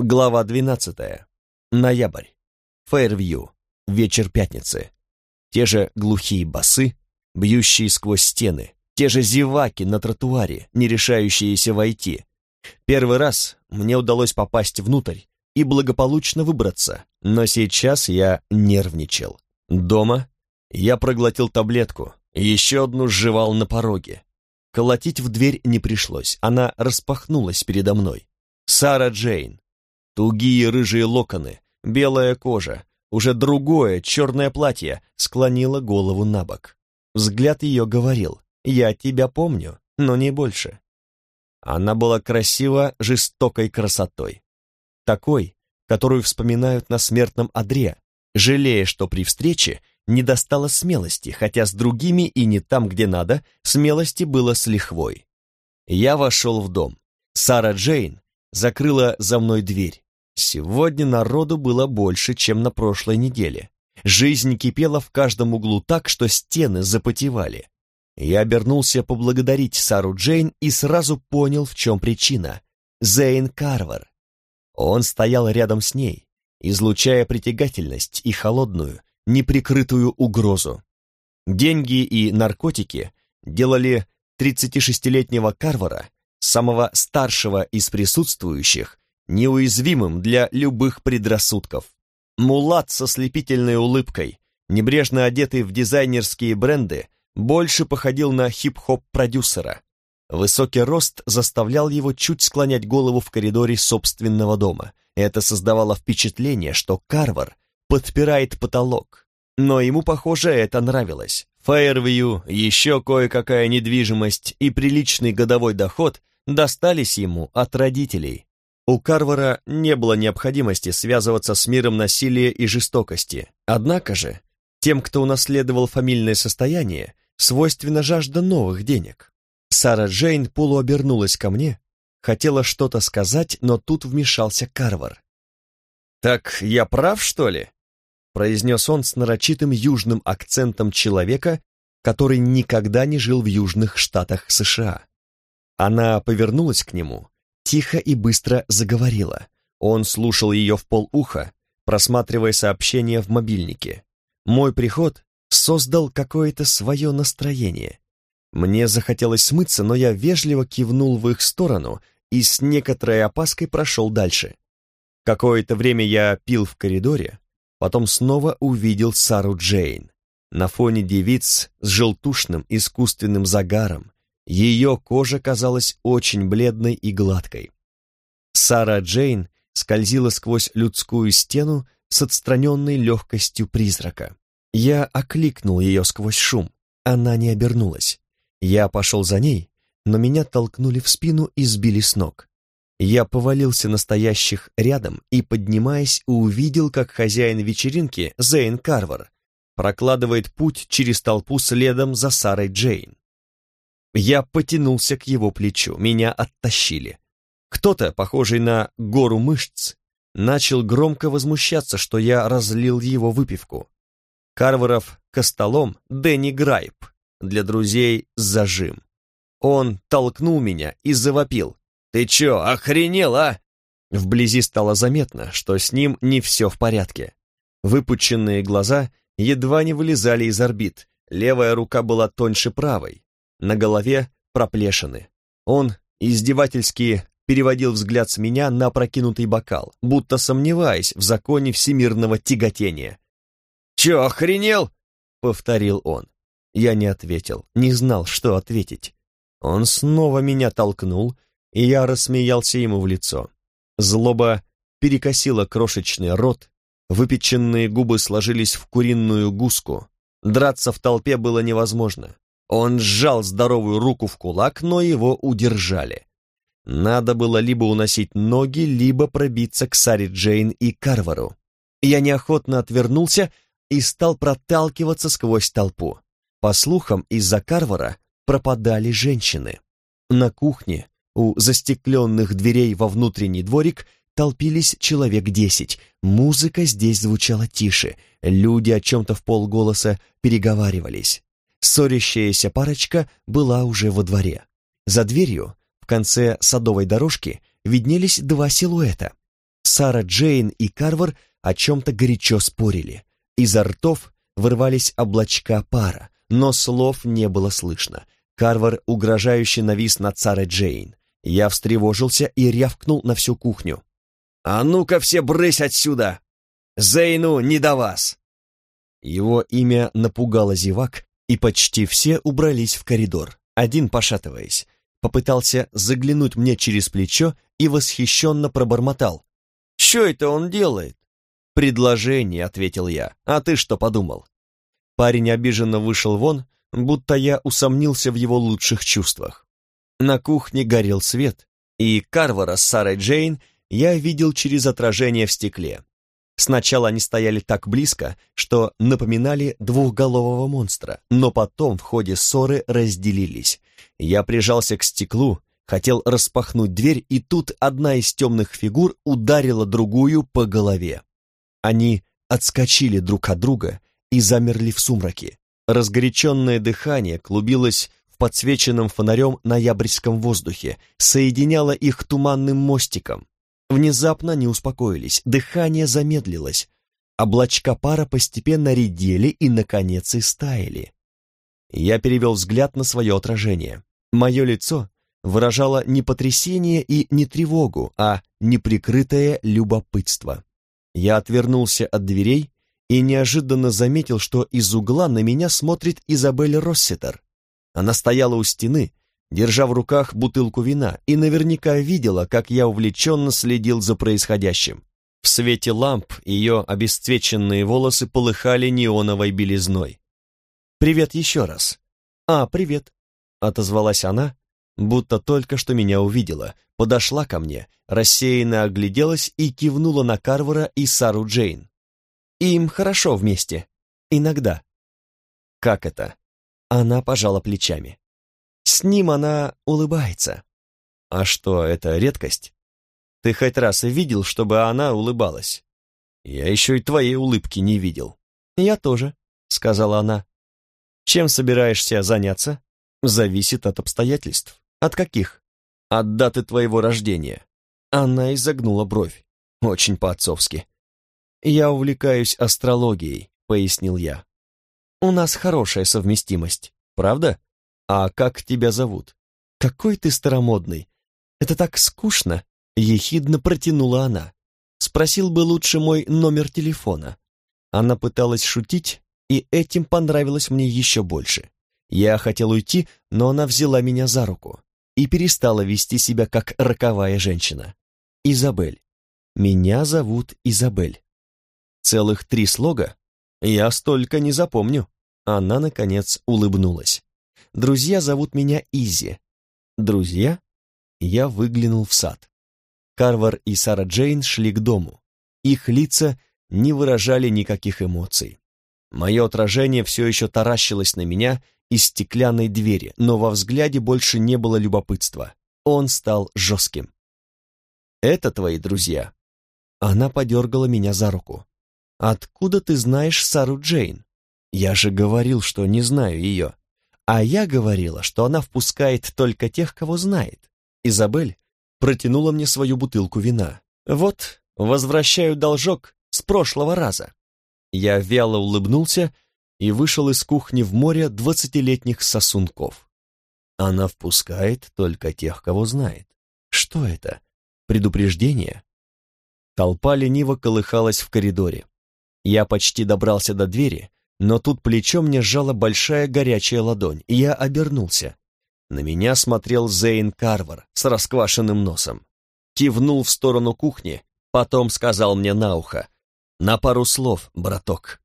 Глава 12. Ноябрь. Фейервью. Вечер пятницы. Те же глухие басы, бьющие сквозь стены, те же зеваки на тротуаре, не решающиеся войти. Первый раз мне удалось попасть внутрь и благополучно выбраться, но сейчас я нервничал. Дома я проглотил таблетку, еще одну сживал на пороге. Колотить в дверь не пришлось, она распахнулась передо мной. Сара Джейн, Тугие рыжие локоны, белая кожа, уже другое черное платье склонило голову на бок. Взгляд ее говорил «Я тебя помню, но не больше». Она была красива жестокой красотой. Такой, которую вспоминают на смертном одре, жалея, что при встрече не достало смелости, хотя с другими и не там, где надо, смелости было с лихвой. Я вошел в дом. Сара Джейн закрыла за мной дверь. Сегодня народу было больше, чем на прошлой неделе. Жизнь кипела в каждом углу так, что стены запотевали. Я обернулся поблагодарить Сару Джейн и сразу понял, в чем причина. Зейн Карвер. Он стоял рядом с ней, излучая притягательность и холодную, неприкрытую угрозу. Деньги и наркотики делали 36-летнего Карвара, самого старшего из присутствующих, неуязвимым для любых предрассудков. Мулат со слепительной улыбкой, небрежно одетый в дизайнерские бренды, больше походил на хип-хоп-продюсера. Высокий рост заставлял его чуть склонять голову в коридоре собственного дома. Это создавало впечатление, что Карвар подпирает потолок. Но ему, похоже, это нравилось. Фаервью, еще кое-какая недвижимость и приличный годовой доход достались ему от родителей. У Карвара не было необходимости связываться с миром насилия и жестокости. Однако же, тем, кто унаследовал фамильное состояние, свойственна жажда новых денег. Сара Джейн полуобернулась ко мне, хотела что-то сказать, но тут вмешался Карвар. «Так я прав, что ли?» произнес он с нарочитым южным акцентом человека, который никогда не жил в южных штатах США. Она повернулась к нему, тихо и быстро заговорила. Он слушал ее в полуха, просматривая сообщения в мобильнике. Мой приход создал какое-то свое настроение. Мне захотелось смыться, но я вежливо кивнул в их сторону и с некоторой опаской прошел дальше. Какое-то время я пил в коридоре, потом снова увидел Сару Джейн. На фоне девиц с желтушным искусственным загаром, ее кожа казалась очень бледной и гладкой. Сара Джейн скользила сквозь людскую стену с отстраненной легкостью призрака. Я окликнул ее сквозь шум. Она не обернулась. Я пошел за ней, но меня толкнули в спину и сбили с ног. Я повалился на стоящих рядом и, поднимаясь, увидел, как хозяин вечеринки, Зейн Карвар, прокладывает путь через толпу следом за Сарой Джейн. Я потянулся к его плечу, меня оттащили. Кто-то, похожий на гору мышц, начал громко возмущаться, что я разлил его выпивку. Карваров костолом Дэнни Грайп, для друзей зажим. Он толкнул меня и завопил. «Ты чё, охренел, а?» Вблизи стало заметно, что с ним не все в порядке. Выпученные глаза едва не вылезали из орбит, левая рука была тоньше правой, на голове проплешины. Он издевательски переводил взгляд с меня на прокинутый бокал, будто сомневаясь в законе всемирного тяготения. «Чё, охренел?» — повторил он. Я не ответил, не знал, что ответить. Он снова меня толкнул, и я рассмеялся ему в лицо. Злоба перекосила крошечный рот, выпеченные губы сложились в куриную гуску. Драться в толпе было невозможно. Он сжал здоровую руку в кулак, но его удержали. Надо было либо уносить ноги, либо пробиться к Саре Джейн и Карвару. Я неохотно отвернулся и стал проталкиваться сквозь толпу. По слухам, из-за Карвара пропадали женщины. На кухне, у застекленных дверей во внутренний дворик, толпились человек десять. Музыка здесь звучала тише, люди о чем-то в полголоса переговаривались. Ссорящаяся парочка была уже во дворе. За дверью, в конце садовой дорожки, виднелись два силуэта. Сара Джейн и Карвар о чем-то горячо спорили. Изо ртов вырвались облачка пара, но слов не было слышно. Карвар угрожающе навис над Сарой Джейн. Я встревожился и рявкнул на всю кухню. «А ну-ка все брысь отсюда! Зейну не до вас!» Его имя напугало зевак, и почти все убрались в коридор, один пошатываясь. Попытался заглянуть мне через плечо и восхищенно пробормотал. «Что это он делает?» «Предложение», — ответил я. «А ты что подумал?» Парень обиженно вышел вон, будто я усомнился в его лучших чувствах. На кухне горел свет, и Карвара с Сарой Джейн я видел через отражение в стекле. Сначала они стояли так близко, что напоминали двухголового монстра, но потом в ходе ссоры разделились. Я прижался к стеклу, хотел распахнуть дверь, и тут одна из темных фигур ударила другую по голове. Они отскочили друг от друга и замерли в сумраке. Разгоряченное дыхание клубилось в подсвеченном фонарем ноябрьском воздухе, соединяло их туманным мостиком. Внезапно не успокоились, дыхание замедлилось. Облачка пара постепенно редели и, наконец, истаяли. Я перевел взгляд на свое отражение. Мое лицо выражало не потрясение и не тревогу, а неприкрытое любопытство. Я отвернулся от дверей и неожиданно заметил, что из угла на меня смотрит Изабель Росситер. Она стояла у стены, держа в руках бутылку вина, и наверняка видела, как я увлеченно следил за происходящим. В свете ламп ее обесцвеченные волосы полыхали неоновой белизной. «Привет еще раз». «А, привет», — отозвалась она, будто только что меня увидела, подошла ко мне, рассеянно огляделась и кивнула на Карвара и Сару Джейн. Им хорошо вместе. Иногда. Как это? Она пожала плечами. С ним она улыбается. А что, это редкость? Ты хоть раз видел, чтобы она улыбалась? Я еще и твоей улыбки не видел. Я тоже, сказала она. Чем собираешься заняться? Зависит от обстоятельств. От каких? От даты твоего рождения. Она изогнула бровь. Очень по-отцовски. «Я увлекаюсь астрологией», — пояснил я. «У нас хорошая совместимость, правда? А как тебя зовут?» «Какой ты старомодный! Это так скучно!» — ехидно протянула она. Спросил бы лучше мой номер телефона. Она пыталась шутить, и этим понравилось мне еще больше. Я хотел уйти, но она взяла меня за руку и перестала вести себя как роковая женщина. «Изабель. Меня зовут Изабель». Целых три слога? Я столько не запомню. Она, наконец, улыбнулась. Друзья зовут меня Изи. Друзья? Я выглянул в сад. Карвар и Сара Джейн шли к дому. Их лица не выражали никаких эмоций. Мое отражение все еще таращилось на меня из стеклянной двери, но во взгляде больше не было любопытства. Он стал жестким. «Это твои друзья?» Она подергала меня за руку. «Откуда ты знаешь Сару Джейн? Я же говорил, что не знаю ее. А я говорила, что она впускает только тех, кого знает. Изабель протянула мне свою бутылку вина. Вот, возвращаю должок с прошлого раза». Я вяло улыбнулся и вышел из кухни в море двадцатилетних сосунков. Она впускает только тех, кого знает. Что это? Предупреждение? Толпа лениво колыхалась в коридоре. Я почти добрался до двери, но тут плечо мне сжала большая горячая ладонь, и я обернулся. На меня смотрел Зейн Карвар с расквашенным носом. Кивнул в сторону кухни, потом сказал мне на ухо. «На пару слов, браток».